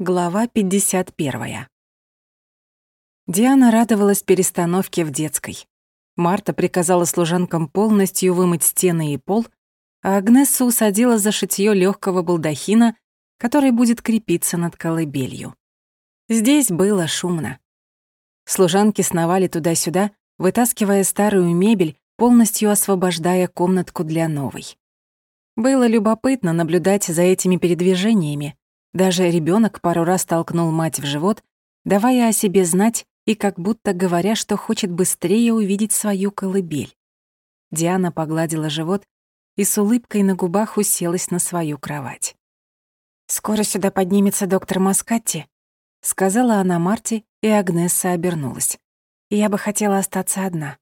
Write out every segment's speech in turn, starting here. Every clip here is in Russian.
Глава 51. Диана радовалась перестановке в детской. Марта приказала служанкам полностью вымыть стены и пол, а Агнессу усадила за шитьё лёгкого балдахина, который будет крепиться над колыбелью. Здесь было шумно. Служанки сновали туда-сюда, вытаскивая старую мебель, полностью освобождая комнатку для новой. Было любопытно наблюдать за этими передвижениями, даже ребенок пару раз толкнул мать в живот, давая о себе знать и как будто говоря, что хочет быстрее увидеть свою колыбель. Диана погладила живот и с улыбкой на губах уселась на свою кровать. «Скоро сюда поднимется доктор Маскатти», — сказала она Марте, и Агнесса обернулась. «Я бы хотела остаться одна».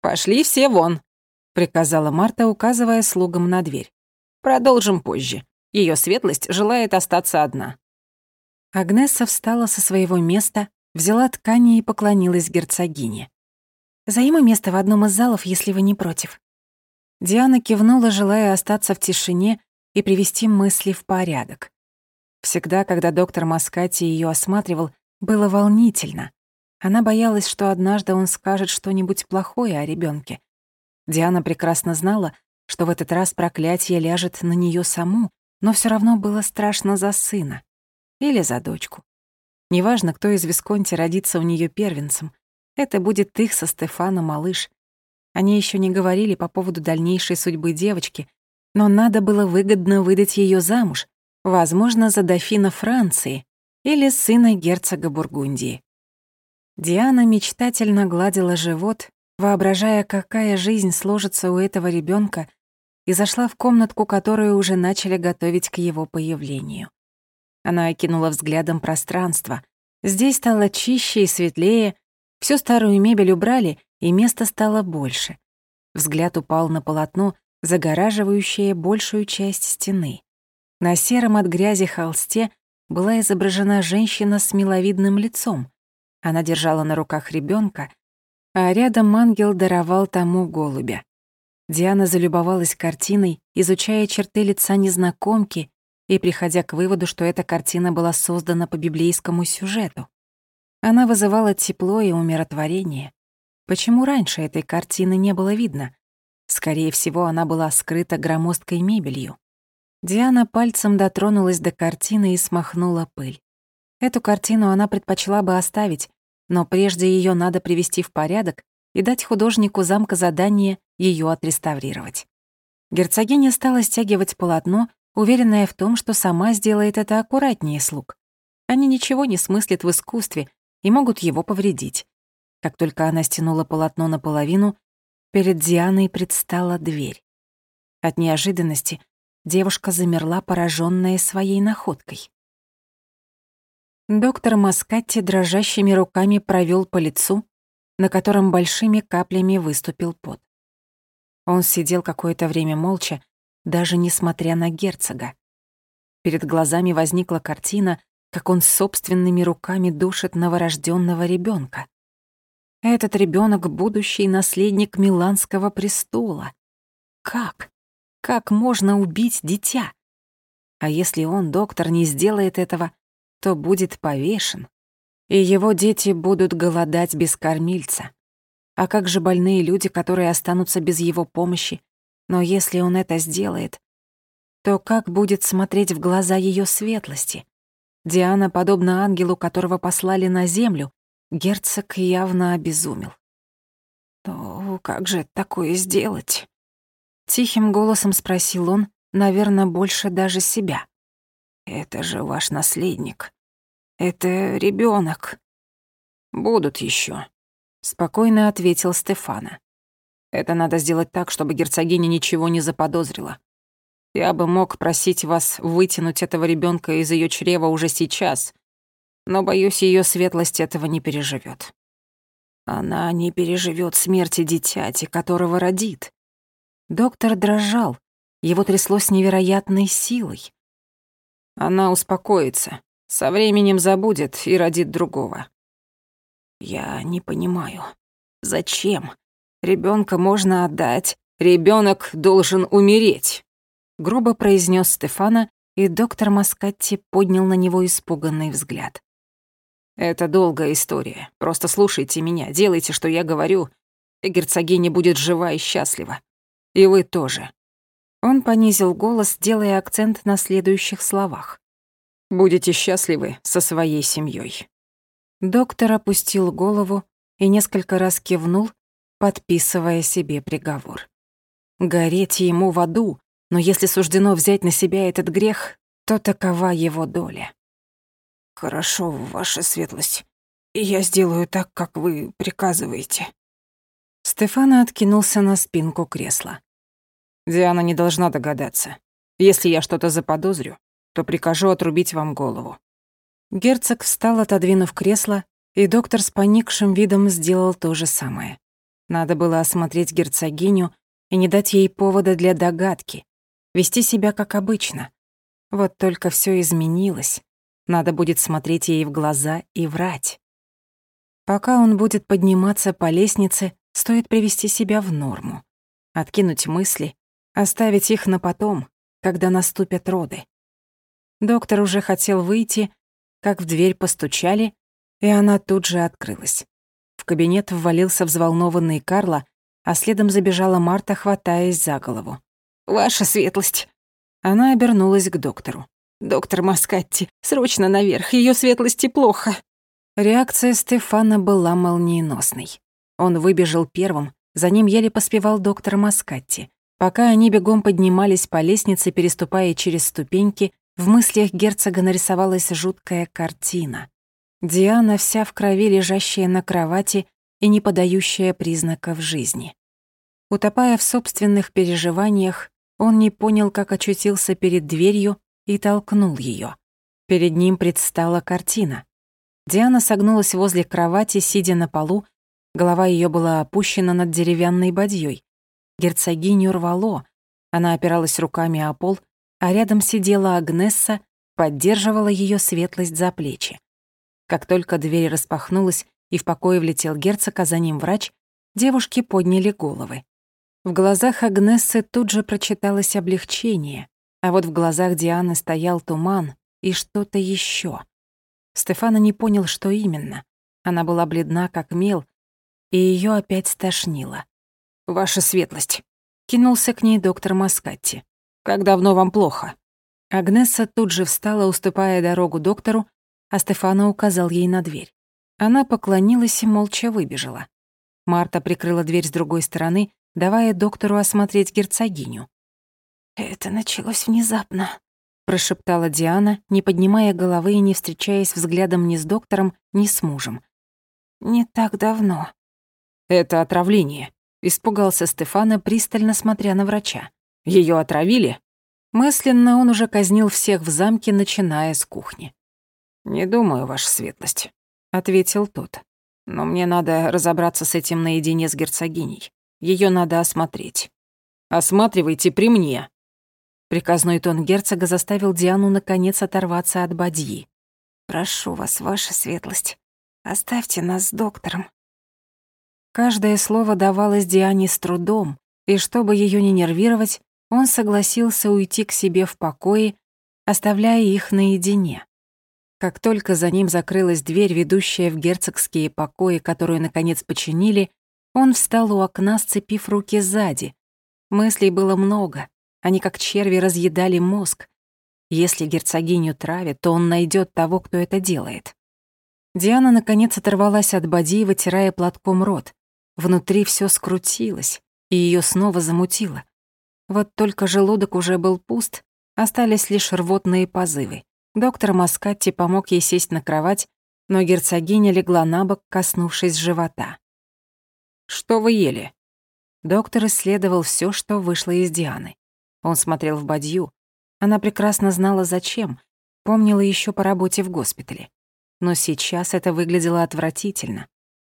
«Пошли все вон», — приказала Марта, указывая слугам на дверь. «Продолжим позже. Ее светлость желает остаться одна». Агнесса встала со своего места, взяла ткани и поклонилась герцогине. «Займу место в одном из залов, если вы не против». Диана кивнула, желая остаться в тишине и привести мысли в порядок. Всегда, когда доктор Маскати ее осматривал, было волнительно. Она боялась, что однажды он скажет что-нибудь плохое о ребенке. Диана прекрасно знала, что в этот раз проклятие ляжет на нее саму, но все равно было страшно за сына или за дочку. Неважно, кто из Висконти родится у нее первенцем, это будет их со Стефаном малыш. Они еще не говорили по поводу дальнейшей судьбы девочки, но надо было выгодно выдать ее замуж, возможно, за дофина Франции или сына герцога Бургундии. Диана мечтательно гладила живот, воображая, какая жизнь сложится у этого ребенка и зашла в комнатку, которую уже начали готовить к его появлению. Она окинула взглядом пространство. Здесь стало чище и светлее, всю старую мебель убрали, и места стало больше. Взгляд упал на полотно, загораживающее большую часть стены. На сером от грязи холсте была изображена женщина с миловидным лицом. Она держала на руках ребенка, а рядом ангел даровал тому голубя. Диана залюбовалась картиной, изучая черты лица незнакомки и приходя к выводу, что эта картина была создана по библейскому сюжету. Она вызывала тепло и умиротворение. Почему раньше этой картины не было видно? Скорее всего, она была скрыта громоздкой мебелью. Диана пальцем дотронулась до картины и смахнула пыль. Эту картину она предпочла бы оставить, но прежде ее надо привести в порядок и дать художнику замка задание ее отреставрировать. Герцогиня стала стягивать полотно, уверенная в том, что сама сделает это аккуратнее слуг. Они ничего не смыслят в искусстве и могут его повредить. Как только она стянула полотно наполовину, перед Дианой предстала дверь. От неожиданности девушка замерла, пораженная своей находкой. Доктор Маскатти дрожащими руками провел по лицу, на котором большими каплями выступил пот. Он сидел какое-то время молча, даже несмотря на герцога. Перед глазами возникла картина, как он собственными руками душит новорожденного ребенка. Этот ребенок будущий наследник Миланского престола. Как? Как можно убить дитя? А если он, доктор, не сделает этого, то будет повешен и его дети будут голодать без кормильца. А как же больные люди, которые останутся без его помощи? Но если он это сделает, то как будет смотреть в глаза ее светлости? Диана, подобно ангелу, которого послали на землю, герцог явно обезумел. «То как же такое сделать?» Тихим голосом спросил он, наверное, больше даже себя. «Это же ваш наследник. Это ребенок. Будут еще, спокойно ответил Стефана. Это надо сделать так, чтобы герцогиня ничего не заподозрила. Я бы мог просить вас вытянуть этого ребенка из ее чрева уже сейчас, но боюсь, ее светлость этого не переживет. Она не переживет смерти дитяти, которого родит. Доктор дрожал, его трясло с невероятной силой. Она успокоится, со временем забудет и родит другого. Я не понимаю, зачем? Ребенка можно отдать, ребенок должен умереть, грубо произнес Стефана и доктор Маскатти поднял на него испуганный взгляд. «Это долгая история. Просто слушайте меня, делайте, что я говорю, и герцогиня будет жива и счастлива. И вы тоже». Он понизил голос, делая акцент на следующих словах. «Будете счастливы со своей семьей. Доктор опустил голову и несколько раз кивнул, подписывая себе приговор. Гореть ему в аду, но если суждено взять на себя этот грех, то такова его доля. «Хорошо, ваша светлость. Я сделаю так, как вы приказываете». Стефана откинулся на спинку кресла. «Диана не должна догадаться. Если я что-то заподозрю, то прикажу отрубить вам голову». Герцог встал, отодвинув кресло, и доктор с поникшим видом сделал то же самое. Надо было осмотреть герцогиню и не дать ей повода для догадки, вести себя как обычно. Вот только все изменилось. Надо будет смотреть ей в глаза и врать. Пока он будет подниматься по лестнице, стоит привести себя в норму. Откинуть мысли, оставить их на потом, когда наступят роды. Доктор уже хотел выйти, как в дверь постучали, и она тут же открылась. В кабинет ввалился взволнованный Карла, а следом забежала Марта, хватаясь за голову. «Ваша светлость!» Она обернулась к доктору. «Доктор Маскатти, срочно наверх, ее светлости плохо». Реакция Стефана была молниеносной. Он выбежал первым, за ним еле поспевал доктор Маскатти. Пока они бегом поднимались по лестнице, переступая через ступеньки, в мыслях герцога нарисовалась жуткая картина. Диана вся в крови, лежащая на кровати и не подающая признаков жизни. Утопая в собственных переживаниях, он не понял, как очутился перед дверью и толкнул ее. Перед ним предстала картина. Диана согнулась возле кровати, сидя на полу, голова ее была опущена над деревянной бадьей. Герцогиню рвало, она опиралась руками о пол, а рядом сидела Агнесса, поддерживала ее светлость за плечи. Как только дверь распахнулась и в покое влетел герцог, а за ним врач, девушки подняли головы. В глазах Агнессы тут же прочиталось облегчение, а вот в глазах Дианы стоял туман и что-то еще. Стефана не понял, что именно. Она была бледна, как мел, и ее опять стошнило. «Ваша светлость», — кинулся к ней доктор Маскатти. «Как давно вам плохо?» Агнесса тут же встала, уступая дорогу доктору, а Стефана указал ей на дверь. Она поклонилась и молча выбежала. Марта прикрыла дверь с другой стороны, давая доктору осмотреть герцогиню. «Это началось внезапно», — прошептала Диана, не поднимая головы и не встречаясь взглядом ни с доктором, ни с мужем. «Не так давно». «Это отравление», — испугался Стефана, пристально смотря на врача. Ее отравили?» Мысленно он уже казнил всех в замке, начиная с кухни. «Не думаю, ваша светлость», — ответил тот. «Но мне надо разобраться с этим наедине с герцогиней. Ее надо осмотреть». «Осматривайте при мне», Приказной тон герцога заставил Диану наконец оторваться от бадьи. «Прошу вас, ваша светлость, оставьте нас с доктором». Каждое слово давалось Диане с трудом, и чтобы ее не нервировать, он согласился уйти к себе в покое, оставляя их наедине. Как только за ним закрылась дверь, ведущая в герцогские покои, которую, наконец, починили, он встал у окна, сцепив руки сзади. Мыслей было много, они как черви разъедали мозг. Если герцогиню травят, то он найдет того, кто это делает. Диана, наконец, оторвалась от боди, вытирая платком рот. Внутри все скрутилось, и ее снова замутило. Вот только желудок уже был пуст, остались лишь рвотные позывы. Доктор Маскатти помог ей сесть на кровать, но герцогиня легла на бок, коснувшись живота. «Что вы ели?» Доктор исследовал все, что вышло из Дианы. Он смотрел в бадью. Она прекрасно знала, зачем, помнила еще по работе в госпитале. Но сейчас это выглядело отвратительно.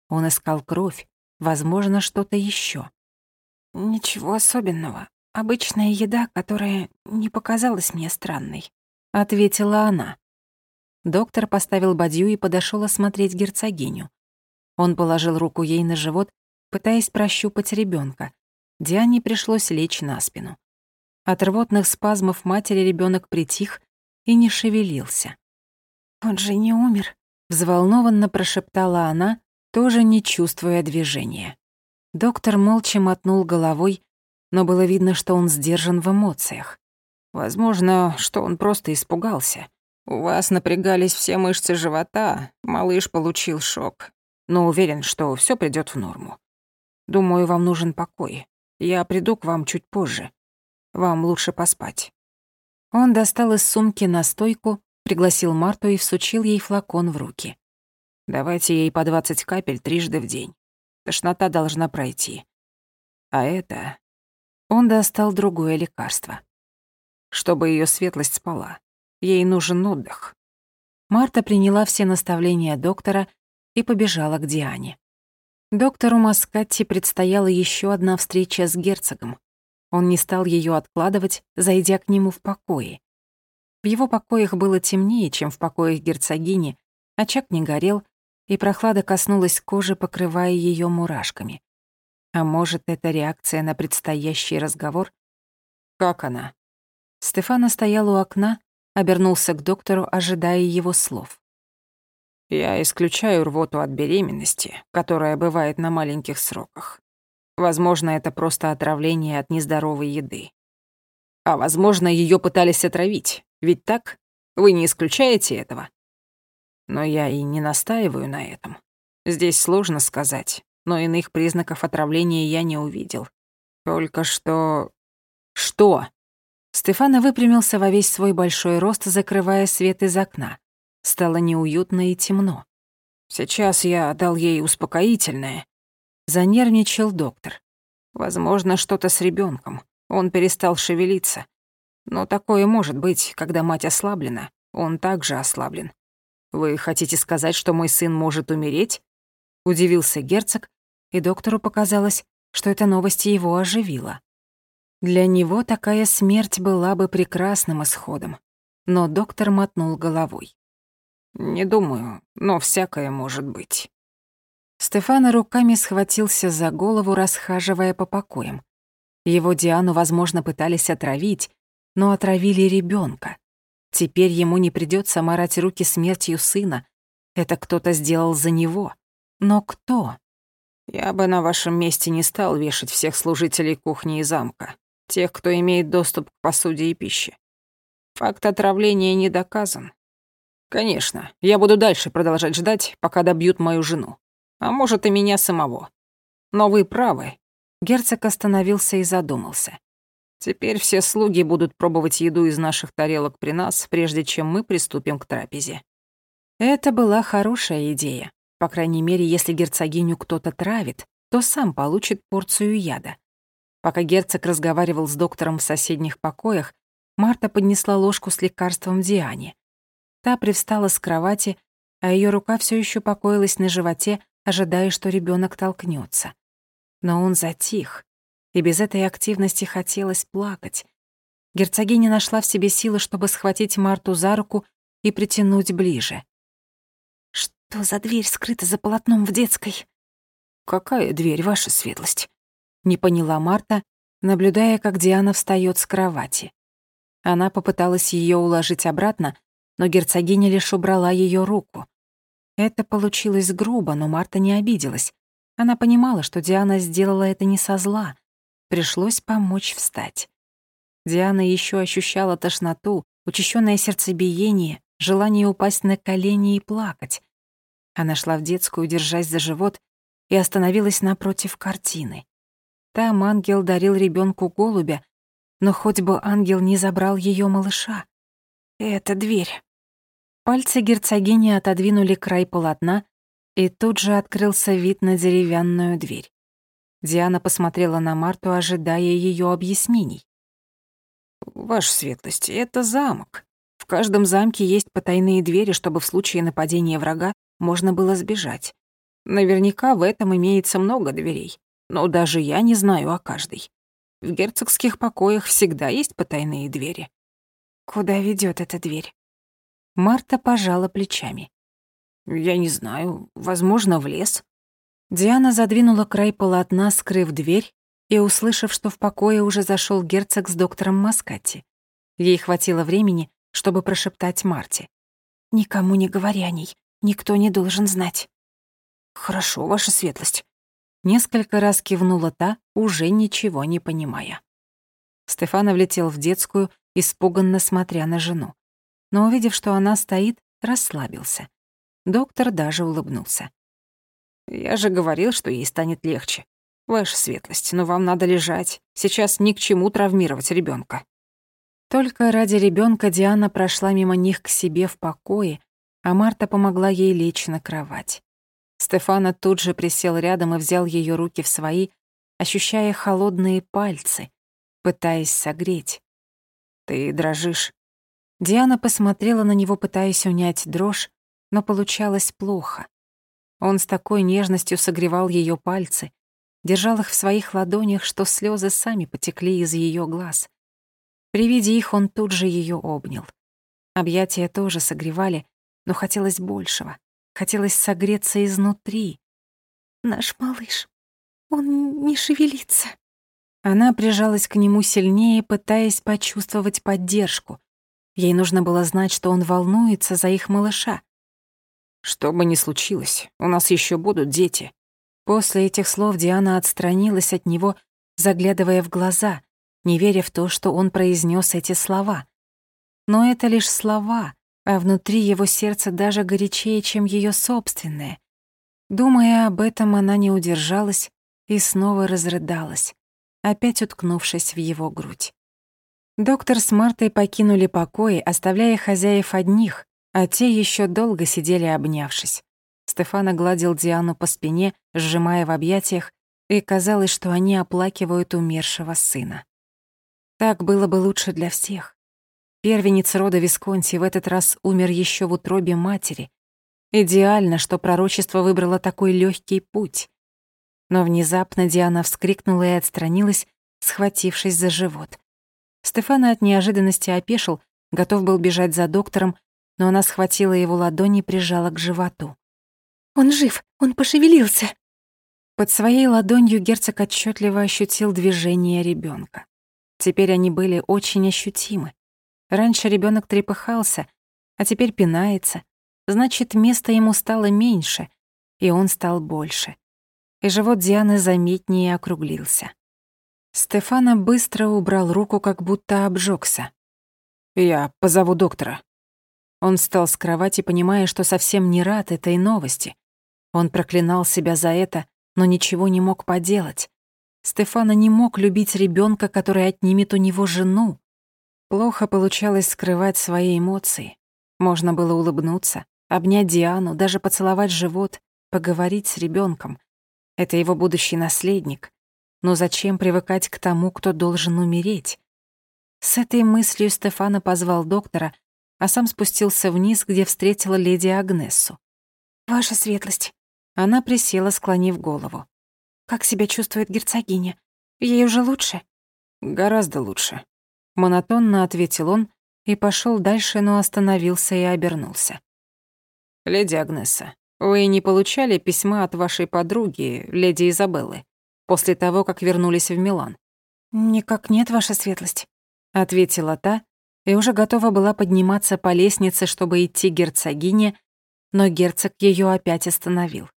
Он искал кровь, возможно, что-то еще. «Ничего особенного. Обычная еда, которая не показалась мне странной», — ответила она. Доктор поставил бадью и подошел осмотреть герцогиню. Он положил руку ей на живот, пытаясь прощупать ребенка. Диане пришлось лечь на спину. От рвотных спазмов матери ребенок притих и не шевелился. «Он же не умер», — взволнованно прошептала она, тоже не чувствуя движения. Доктор молча мотнул головой, но было видно, что он сдержан в эмоциях. Возможно, что он просто испугался. У вас напрягались все мышцы живота, малыш получил шок. Но уверен, что все придёт в норму. Думаю, вам нужен покой. Я приду к вам чуть позже. Вам лучше поспать». Он достал из сумки настойку, пригласил Марту и всучил ей флакон в руки. «Давайте ей по 20 капель трижды в день. Тошнота должна пройти. А это...» Он достал другое лекарство чтобы ее светлость спала. Ей нужен отдых. Марта приняла все наставления доктора и побежала к Диане. Доктору Маскатти предстояла еще одна встреча с герцогом. Он не стал ее откладывать, зайдя к нему в покое. В его покоях было темнее, чем в покоях герцогини, очаг не горел, и прохлада коснулась кожи, покрывая ее мурашками. А может, это реакция на предстоящий разговор? Как она? Стефана стоял у окна, обернулся к доктору, ожидая его слов. «Я исключаю рвоту от беременности, которая бывает на маленьких сроках. Возможно, это просто отравление от нездоровой еды. А возможно, ее пытались отравить, ведь так? Вы не исключаете этого? Но я и не настаиваю на этом. Здесь сложно сказать, но иных признаков отравления я не увидел. Только что... Что? Стефана выпрямился во весь свой большой рост, закрывая свет из окна. Стало неуютно и темно. «Сейчас я дал ей успокоительное», — занервничал доктор. «Возможно, что-то с ребенком. Он перестал шевелиться. Но такое может быть, когда мать ослаблена. Он также ослаблен. Вы хотите сказать, что мой сын может умереть?» Удивился герцог, и доктору показалось, что эта новость его оживила. Для него такая смерть была бы прекрасным исходом. Но доктор мотнул головой. «Не думаю, но всякое может быть». Стефана руками схватился за голову, расхаживая по покоям. Его Диану, возможно, пытались отравить, но отравили ребенка. Теперь ему не придется морать руки смертью сына. Это кто-то сделал за него. Но кто? Я бы на вашем месте не стал вешать всех служителей кухни и замка тех, кто имеет доступ к посуде и пище. Факт отравления не доказан. Конечно, я буду дальше продолжать ждать, пока добьют мою жену. А может, и меня самого. Но вы правы. Герцог остановился и задумался. Теперь все слуги будут пробовать еду из наших тарелок при нас, прежде чем мы приступим к трапезе. Это была хорошая идея. По крайней мере, если герцогиню кто-то травит, то сам получит порцию яда. Пока герцог разговаривал с доктором в соседних покоях, Марта поднесла ложку с лекарством Диане. Та привстала с кровати, а ее рука все еще покоилась на животе, ожидая, что ребенок толкнется. Но он затих, и без этой активности хотелось плакать. Герцогиня нашла в себе силы, чтобы схватить Марту за руку и притянуть ближе. «Что за дверь скрыта за полотном в детской?» «Какая дверь, ваша светлость?» Не поняла Марта, наблюдая, как Диана встает с кровати. Она попыталась ее уложить обратно, но герцогиня лишь убрала ее руку. Это получилось грубо, но Марта не обиделась. Она понимала, что Диана сделала это не со зла. Пришлось помочь встать. Диана еще ощущала тошноту, учащенное сердцебиение, желание упасть на колени и плакать. Она шла в детскую, держась за живот, и остановилась напротив картины. Там ангел дарил ребенку голубя, но хоть бы ангел не забрал ее малыша. Это дверь. Пальцы герцогини отодвинули край полотна, и тут же открылся вид на деревянную дверь. Диана посмотрела на Марту, ожидая ее объяснений. «Ваша светлость, это замок. В каждом замке есть потайные двери, чтобы в случае нападения врага можно было сбежать. Наверняка в этом имеется много дверей но даже я не знаю о каждой. В герцогских покоях всегда есть потайные двери. Куда ведет эта дверь? Марта пожала плечами. Я не знаю, возможно, в лес. Диана задвинула край полотна, скрыв дверь, и, услышав, что в покое уже зашел герцог с доктором Маскати. Ей хватило времени, чтобы прошептать Марте. «Никому не говори о ней. Никто не должен знать». «Хорошо, ваша светлость». Несколько раз кивнула та, уже ничего не понимая. Стефана влетел в детскую, испуганно смотря на жену. Но, увидев, что она стоит, расслабился. Доктор даже улыбнулся. «Я же говорил, что ей станет легче. Ваша светлость, но вам надо лежать. Сейчас ни к чему травмировать ребенка. Только ради ребенка Диана прошла мимо них к себе в покое, а Марта помогла ей лечь на кровать. Стефана тут же присел рядом и взял ее руки в свои, ощущая холодные пальцы, пытаясь согреть. «Ты дрожишь». Диана посмотрела на него, пытаясь унять дрожь, но получалось плохо. Он с такой нежностью согревал ее пальцы, держал их в своих ладонях, что слезы сами потекли из ее глаз. При виде их он тут же ее обнял. Объятия тоже согревали, но хотелось большего. Хотелось согреться изнутри. «Наш малыш, он не шевелится». Она прижалась к нему сильнее, пытаясь почувствовать поддержку. Ей нужно было знать, что он волнуется за их малыша. «Что бы ни случилось, у нас еще будут дети», После этих слов Диана отстранилась от него, заглядывая в глаза, не веря в то, что он произнес эти слова. Но это лишь слова, а внутри его сердце даже горячее, чем ее собственное. Думая об этом, она не удержалась и снова разрыдалась, опять уткнувшись в его грудь. Доктор с Мартой покинули покои, оставляя хозяев одних, а те еще долго сидели обнявшись. Стефана гладил Диану по спине, сжимая в объятиях, и казалось, что они оплакивают умершего сына. Так было бы лучше для всех. Первенец рода Висконти в этот раз умер еще в утробе матери. Идеально, что пророчество выбрало такой легкий путь. Но внезапно Диана вскрикнула и отстранилась, схватившись за живот. Стефана от неожиданности опешил, готов был бежать за доктором, но она схватила его ладони и прижала к животу. Он жив, он пошевелился. Под своей ладонью герцог отчетливо ощутил движение ребенка. Теперь они были очень ощутимы. Раньше ребенок трепыхался, а теперь пинается. Значит, места ему стало меньше, и он стал больше. И живот Дианы заметнее округлился. Стефана быстро убрал руку, как будто обжегся. «Я позову доктора». Он встал с кровати, понимая, что совсем не рад этой новости. Он проклинал себя за это, но ничего не мог поделать. Стефана не мог любить ребенка, который отнимет у него жену. Плохо получалось скрывать свои эмоции. Можно было улыбнуться, обнять Диану, даже поцеловать живот, поговорить с ребенком. Это его будущий наследник. Но зачем привыкать к тому, кто должен умереть? С этой мыслью Стефана позвал доктора, а сам спустился вниз, где встретила леди Агнесу. «Ваша светлость, она присела, склонив голову. «Как себя чувствует герцогиня? Ей уже лучше?» «Гораздо лучше», — монотонно ответил он и пошел дальше, но остановился и обернулся. «Леди Агнеса, вы не получали письма от вашей подруги, леди Изабеллы, после того, как вернулись в Милан?» «Никак нет, ваша светлость», — ответила та и уже готова была подниматься по лестнице, чтобы идти герцогине, но герцог ее опять остановил.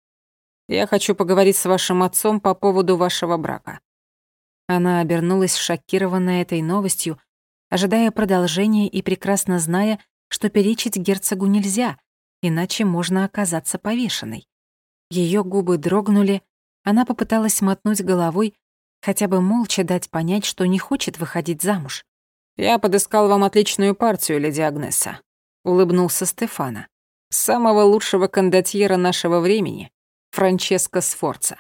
Я хочу поговорить с вашим отцом по поводу вашего брака». Она обернулась, шокированная этой новостью, ожидая продолжения и прекрасно зная, что перечить герцогу нельзя, иначе можно оказаться повешенной. Ее губы дрогнули, она попыталась мотнуть головой, хотя бы молча дать понять, что не хочет выходить замуж. «Я подыскал вам отличную партию, леди Агнеса», — улыбнулся Стефана. «Самого лучшего кондотьера нашего времени, Франческо Сфорца.